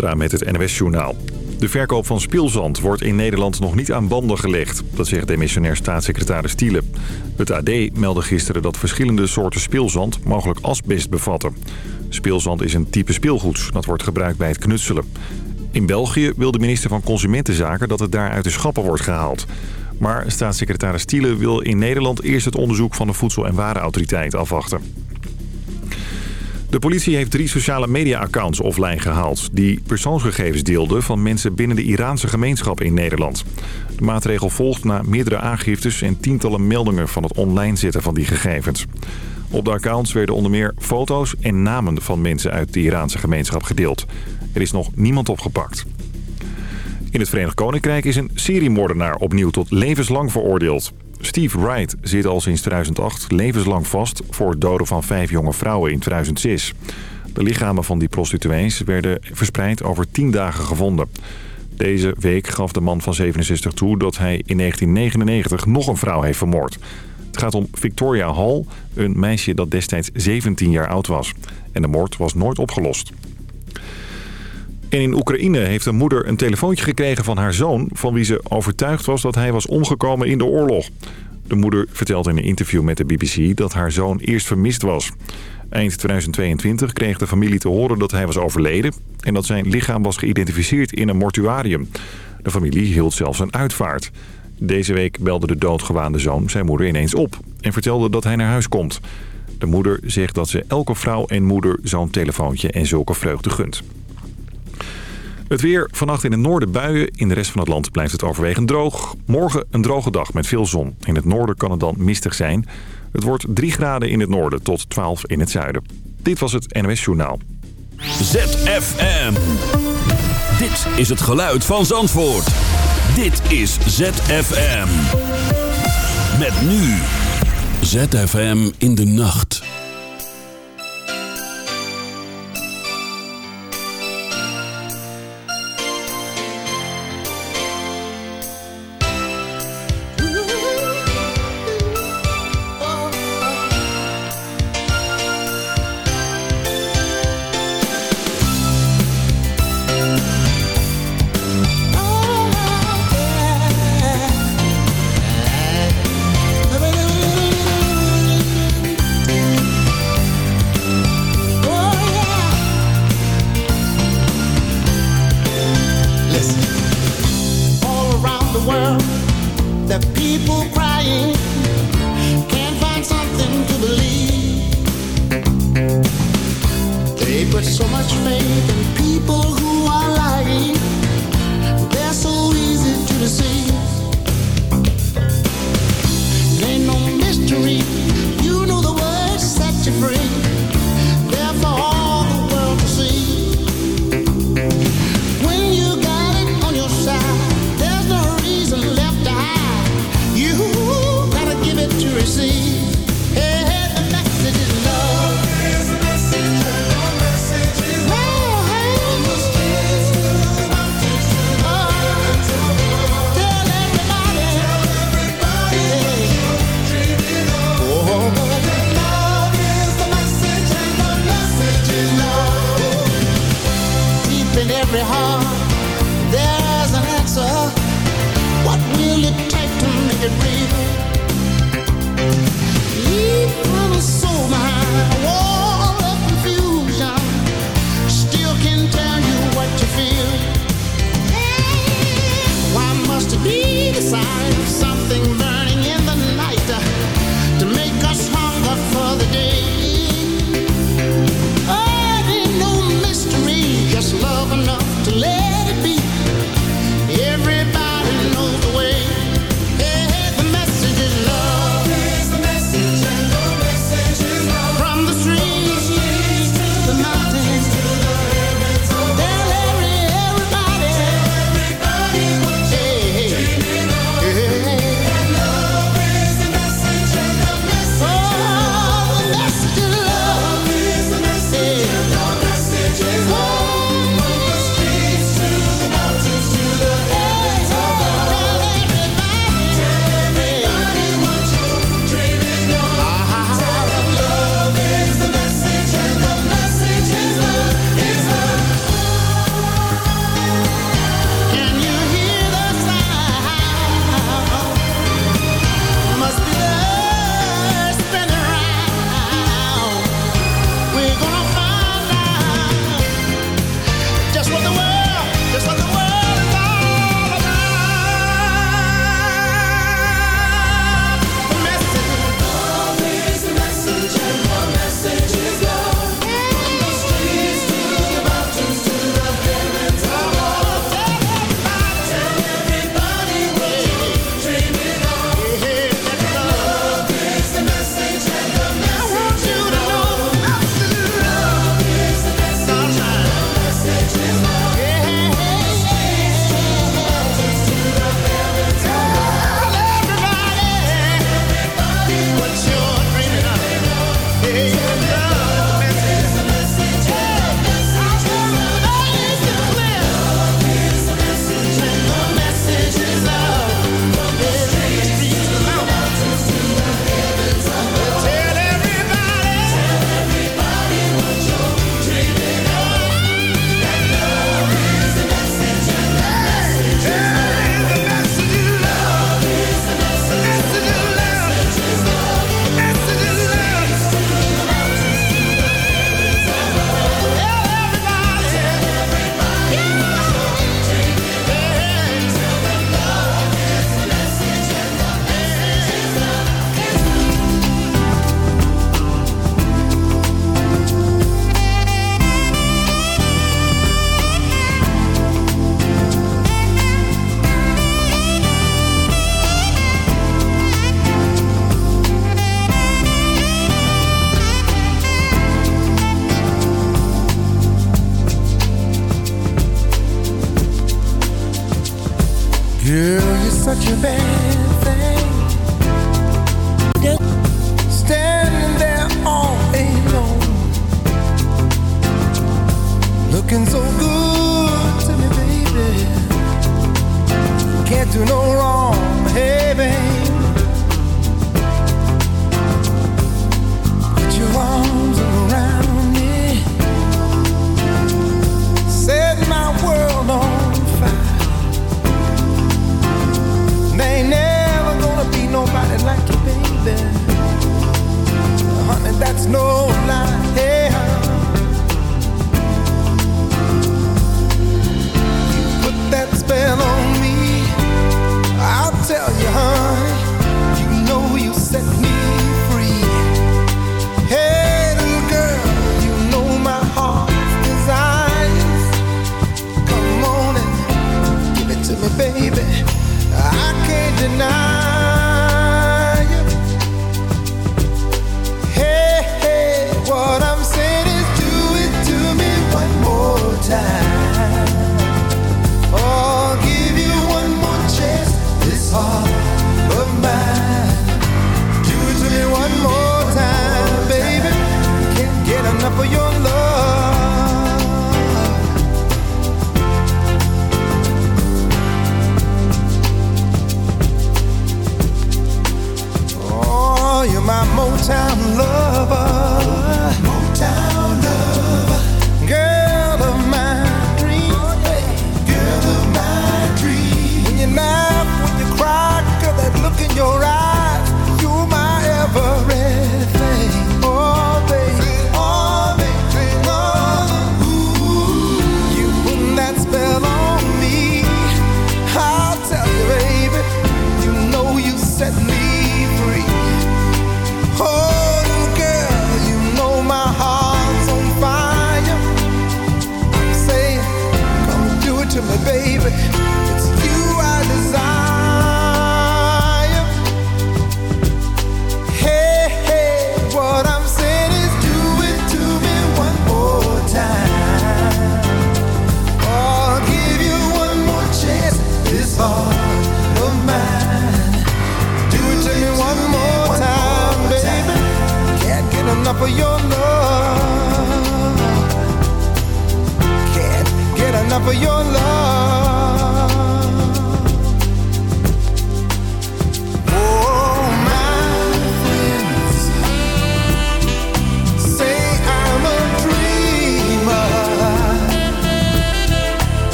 Met het NWS-journaal. De verkoop van speelzand wordt in Nederland nog niet aan banden gelegd. Dat zegt demissionair staatssecretaris Tiele. Het AD meldde gisteren dat verschillende soorten speelzand mogelijk asbest bevatten. Speelzand is een type speelgoed dat wordt gebruikt bij het knutselen. In België wil de minister van Consumentenzaken dat het daar uit de schappen wordt gehaald. Maar staatssecretaris Tiele wil in Nederland eerst het onderzoek van de Voedsel- en Warenautoriteit afwachten. De politie heeft drie sociale media-accounts offline gehaald... die persoonsgegevens deelden van mensen binnen de Iraanse gemeenschap in Nederland. De maatregel volgt na meerdere aangiftes en tientallen meldingen... van het online zetten van die gegevens. Op de accounts werden onder meer foto's en namen van mensen uit de Iraanse gemeenschap gedeeld. Er is nog niemand opgepakt. In het Verenigd Koninkrijk is een seriemoordenaar opnieuw tot levenslang veroordeeld. Steve Wright zit al sinds 2008 levenslang vast voor het doden van vijf jonge vrouwen in 2006. De lichamen van die prostituees werden verspreid over tien dagen gevonden. Deze week gaf de man van 67 toe dat hij in 1999 nog een vrouw heeft vermoord. Het gaat om Victoria Hall, een meisje dat destijds 17 jaar oud was. En de moord was nooit opgelost. En in Oekraïne heeft een moeder een telefoontje gekregen van haar zoon... van wie ze overtuigd was dat hij was omgekomen in de oorlog. De moeder vertelt in een interview met de BBC dat haar zoon eerst vermist was. Eind 2022 kreeg de familie te horen dat hij was overleden... en dat zijn lichaam was geïdentificeerd in een mortuarium. De familie hield zelfs een uitvaart. Deze week belde de doodgewaande zoon zijn moeder ineens op... en vertelde dat hij naar huis komt. De moeder zegt dat ze elke vrouw en moeder zo'n telefoontje en zulke vreugde gunt. Het weer, vannacht in het noorden buien. In de rest van het land blijft het overwegend droog. Morgen een droge dag met veel zon. In het noorden kan het dan mistig zijn. Het wordt 3 graden in het noorden tot 12 in het zuiden. Dit was het NOS Journaal. ZFM. Dit is het geluid van Zandvoort. Dit is ZFM. Met nu. ZFM in de nacht. every heart there's an answer. What will it take to make it real? Even so, my wall of confusion still can tell you what you feel. Why must it be the sign of something?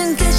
imagine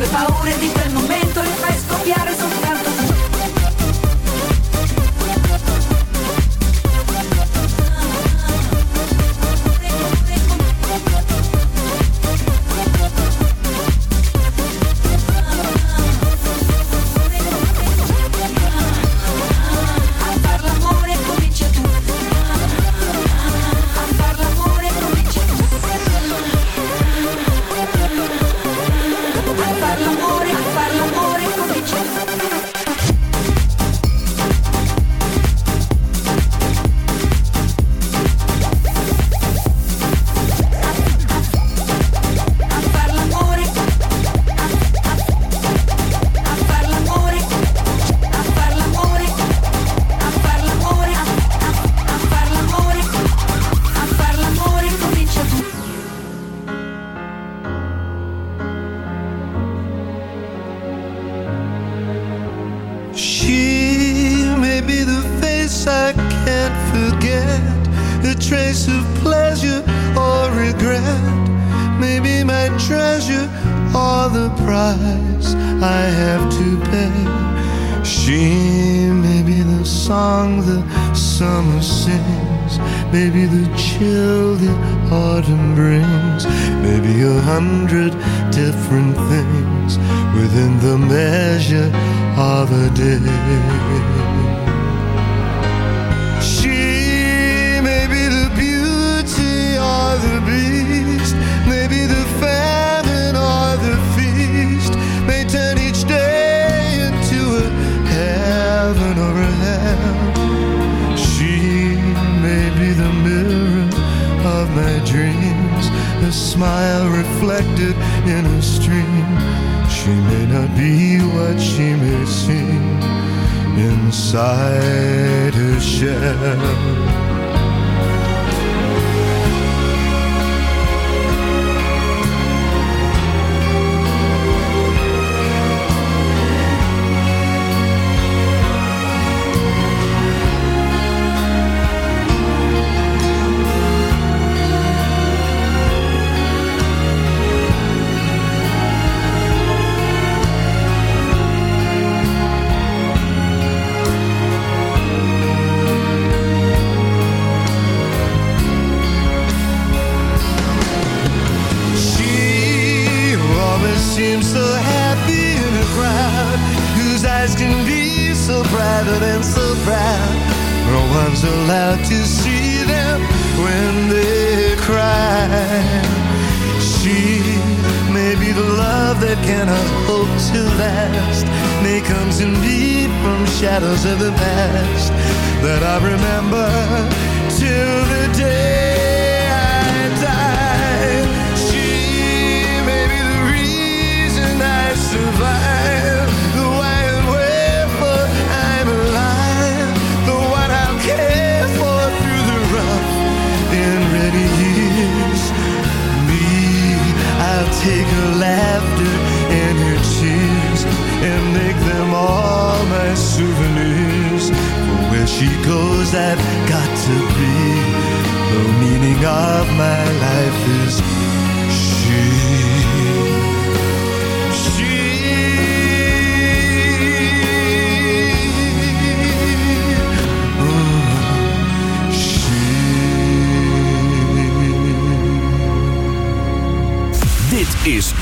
per paure di beside her shell.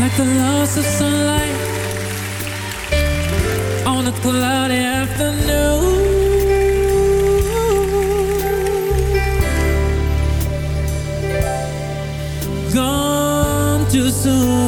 Like the loss of sunlight On a cloudy afternoon Gone too soon.